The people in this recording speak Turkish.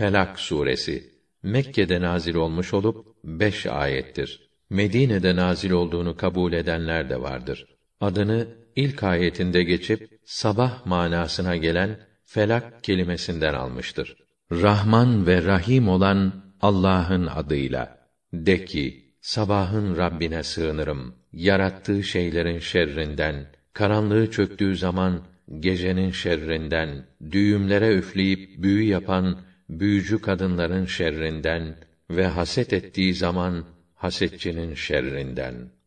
Felak suresi Mekke'de nazil olmuş olup beş ayettir. Medine'de nazil olduğunu kabul edenler de vardır. Adını ilk ayetinde geçip sabah manasına gelen felak kelimesinden almıştır. Rahman ve Rahim olan Allah'ın adıyla. De ki, sabahın Rabbine sığınırım. Yarattığı şeylerin şerrinden, karanlığı çöktüğü zaman gecenin şerrinden, düğümlere üfleyip büyü yapan büyücü kadınların şerrinden ve haset ettiği zaman hasetçinin şerrinden.